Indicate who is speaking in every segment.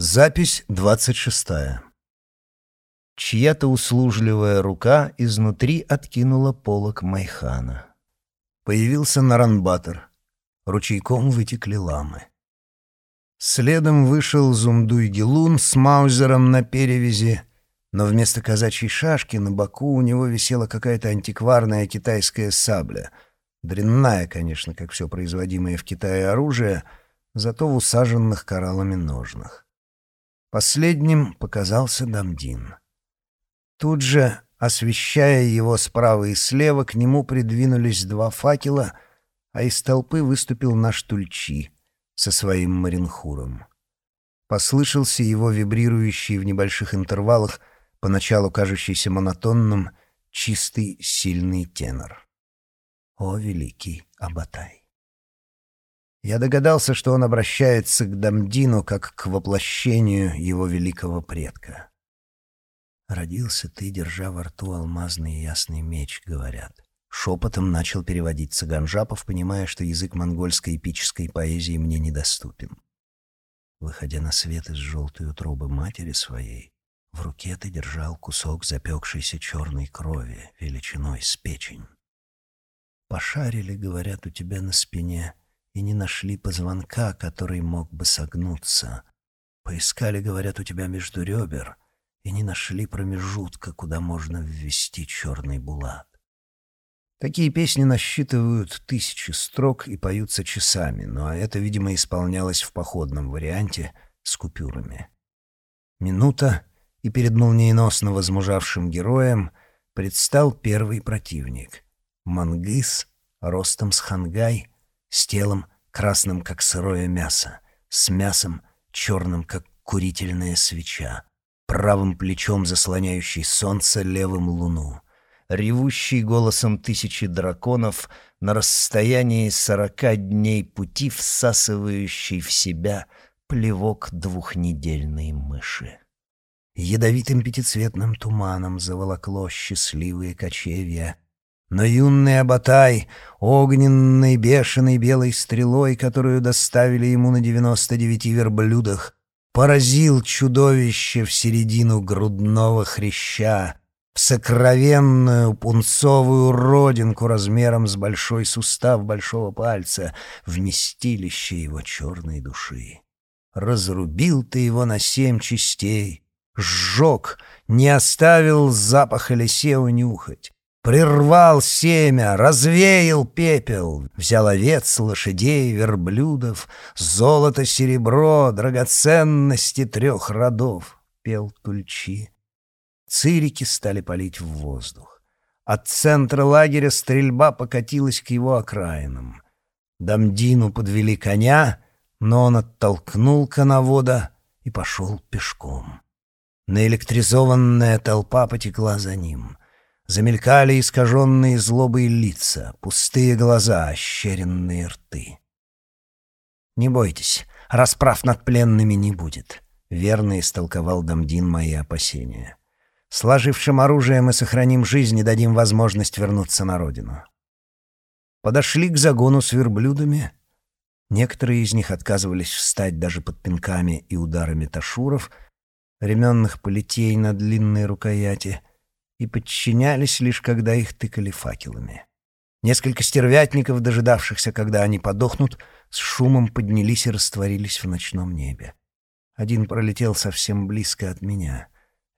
Speaker 1: Запись двадцать шестая. Чья-то услужливая рука изнутри откинула полок Майхана. Появился Наранбатор. Ручейком вытекли ламы. Следом вышел Зумдуй-Гелун с маузером на перевязи, но вместо казачьей шашки на боку у него висела какая-то антикварная китайская сабля. Дрянная, конечно, как все производимое в Китае оружие, зато в усаженных кораллами ножнах. Последним показался Дамдин. Тут же, освещая его справа и слева, к нему придвинулись два факела, а из толпы выступил наш Тульчи со своим Маринхуром. Послышался его вибрирующий в небольших интервалах, поначалу кажущийся монотонным, чистый, сильный тенор. О, великий Абатай! Я догадался, что он обращается к Дамдину как к воплощению его великого предка. «Родился ты, держа во рту алмазный ясный меч», — говорят. Шепотом начал переводить Цыганжапов, понимая, что язык монгольской эпической поэзии мне недоступен. Выходя на свет из желтой утробы матери своей, в руке ты держал кусок запекшейся черной крови, величиной с печень. Пошарили, говорят, у тебя на спине — и не нашли позвонка, который мог бы согнуться. Поискали, говорят, у тебя между ребер, и не нашли промежутка, куда можно ввести черный булат. Такие песни насчитывают тысячи строк и поются часами, но это, видимо, исполнялось в походном варианте с купюрами. Минута, и перед молниеносно возмужавшим героем предстал первый противник — Мангыс, ростом с хангай — с телом, красным, как сырое мясо, с мясом, черным, как курительная свеча, правым плечом заслоняющий солнце, левым луну, ревущий голосом тысячи драконов на расстоянии сорока дней пути, всасывающий в себя плевок двухнедельной мыши. Ядовитым пятицветным туманом заволокло счастливые кочевья — но юный Абатай, огненной бешеной белой стрелой, которую доставили ему на девяносто девяти верблюдах, поразил чудовище в середину грудного хряща, в сокровенную пунцовую родинку размером с большой сустав большого пальца, вместилище его черной души. Разрубил ты его на семь частей, сжег, не оставил запаха лисе унюхать. Прервал семя, развеял пепел, взял овец, лошадей, верблюдов, золото, серебро, драгоценности трех родов, пел Тульчи. Цирики стали палить в воздух. От центра лагеря стрельба покатилась к его окраинам. Дамдину подвели коня, но он оттолкнул коновода и пошел пешком. Наэлектризованная толпа потекла за ним. Замелькали искаженные злобые лица, пустые глаза, ощеренные рты. «Не бойтесь, расправ над пленными не будет», — верно истолковал Дамдин мои опасения. «Сложившим оружие мы сохраним жизнь и дадим возможность вернуться на родину». Подошли к загону с верблюдами. Некоторые из них отказывались встать даже под пинками и ударами ташуров, ременных полетей на длинной рукояти — и подчинялись лишь когда их тыкали факелами. Несколько стервятников, дожидавшихся, когда они подохнут, с шумом поднялись и растворились в ночном небе. Один пролетел совсем близко от меня.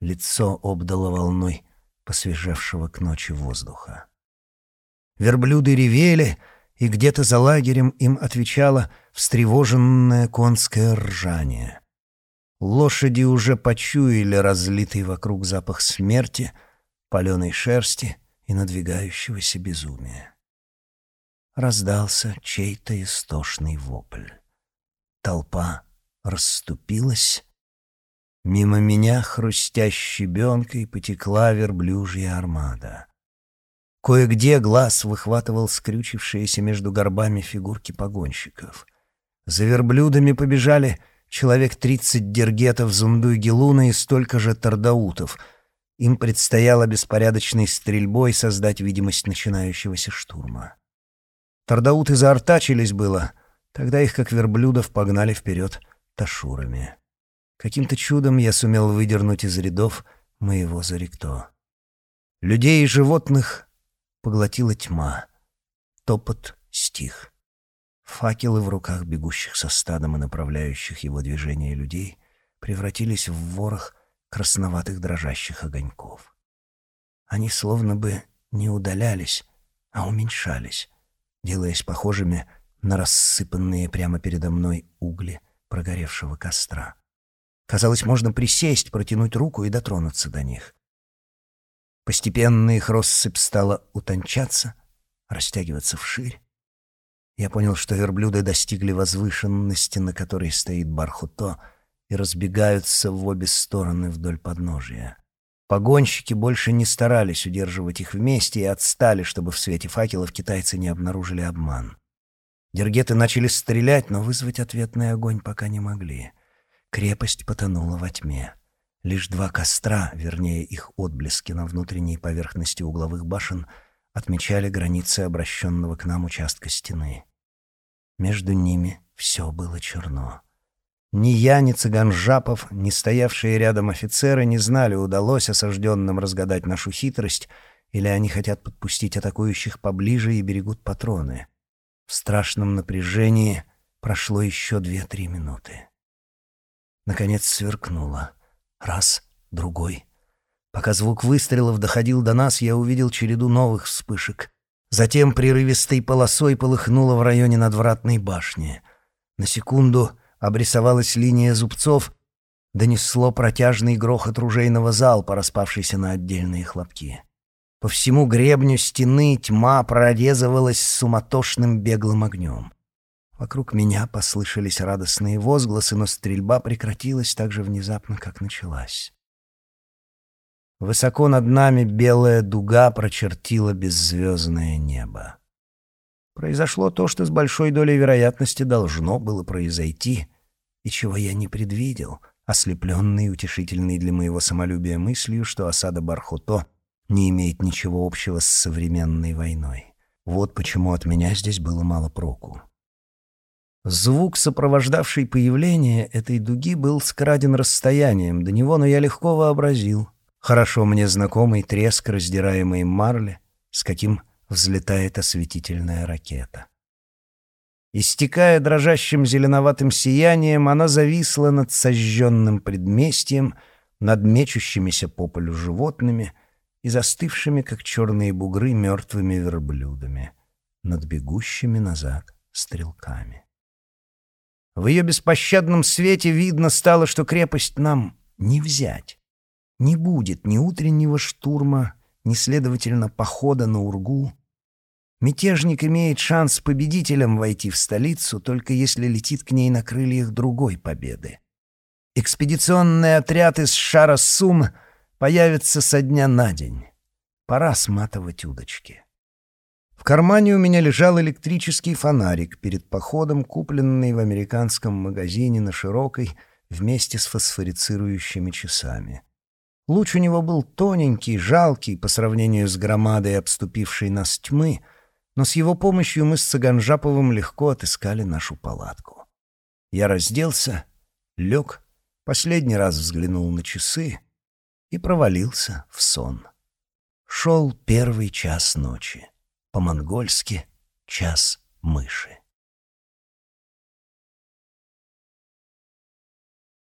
Speaker 1: Лицо обдало волной посвежевшего к ночи воздуха. Верблюды ревели, и где-то за лагерем им отвечало встревоженное конское ржание. Лошади уже почуяли разлитый вокруг запах смерти — паленой шерсти и надвигающегося безумия. Раздался чей-то истошный вопль. Толпа расступилась. Мимо меня, хрустя щебенкой, потекла верблюжья армада. Кое-где глаз выхватывал скрючившиеся между горбами фигурки погонщиков. За верблюдами побежали человек тридцать дергетов Зундуй-Гелуна и столько же тардаутов — им предстояло беспорядочной стрельбой создать видимость начинающегося штурма. Тардауты заортачились было, тогда их, как верблюдов, погнали вперед ташурами. Каким-то чудом я сумел выдернуть из рядов моего Зарикто. Людей и животных поглотила тьма. Топот стих. Факелы в руках бегущих со стадом и направляющих его движение людей превратились в ворох красноватых дрожащих огоньков. Они словно бы не удалялись, а уменьшались, делаясь похожими на рассыпанные прямо передо мной угли прогоревшего костра. Казалось, можно присесть, протянуть руку и дотронуться до них. Постепенно их россыпь стала утончаться, растягиваться вширь. Я понял, что верблюды достигли возвышенности, на которой стоит Бархуто, и разбегаются в обе стороны вдоль подножия. Погонщики больше не старались удерживать их вместе и отстали, чтобы в свете факелов китайцы не обнаружили обман. Дергеты начали стрелять, но вызвать ответный огонь пока не могли. Крепость потонула во тьме. Лишь два костра, вернее их отблески на внутренней поверхности угловых башен, отмечали границы обращенного к нам участка стены. Между ними все было черно. Ни я, ни цыган Жапов, ни стоявшие рядом офицеры не знали, удалось осажденным разгадать нашу хитрость, или они хотят подпустить атакующих поближе и берегут патроны. В страшном напряжении прошло еще две-три минуты. Наконец сверкнуло. Раз, другой. Пока звук выстрелов доходил до нас, я увидел череду новых вспышек. Затем прерывистой полосой полыхнуло в районе надвратной башни. На секунду обрисовалась линия зубцов, донесло протяжный грохот ружейного залпа, распавшийся на отдельные хлопки. По всему гребню стены тьма прорезывалась суматошным беглым огнем. Вокруг меня послышались радостные возгласы, но стрельба прекратилась так же внезапно, как началась. Высоко над нами белая дуга прочертила беззвездное небо. Произошло то, что с большой долей вероятности должно было произойти, и чего я не предвидел, ослепленный утешительный для моего самолюбия мыслью, что осада Бархуто не имеет ничего общего с современной войной. Вот почему от меня здесь было мало проку. Звук, сопровождавший появление этой дуги, был скраден расстоянием до него, но я легко вообразил. Хорошо мне знакомый треск раздираемой марли, с каким взлетает осветительная ракета. Истекая дрожащим зеленоватым сиянием, она зависла над сожженным предместьем, над мечущимися по полю животными и застывшими, как черные бугры, мертвыми верблюдами, над бегущими назад стрелками. В ее беспощадном свете видно стало, что крепость нам не взять. Не будет ни утреннего штурма, ни, следовательно, похода на Ургу. Мятежник имеет шанс победителем войти в столицу, только если летит к ней на крыльях другой победы. Экспедиционный отряд из Шара-Сум появится со дня на день. Пора сматывать удочки. В кармане у меня лежал электрический фонарик перед походом, купленный в американском магазине на Широкой вместе с фосфорицирующими часами. Луч у него был тоненький, жалкий по сравнению с громадой обступившей нас тьмы, но с его помощью мы с Цыганжаповым легко отыскали нашу палатку. Я разделся, лег, последний раз взглянул на часы и провалился в сон. Шел первый час ночи. По-монгольски «час мыши».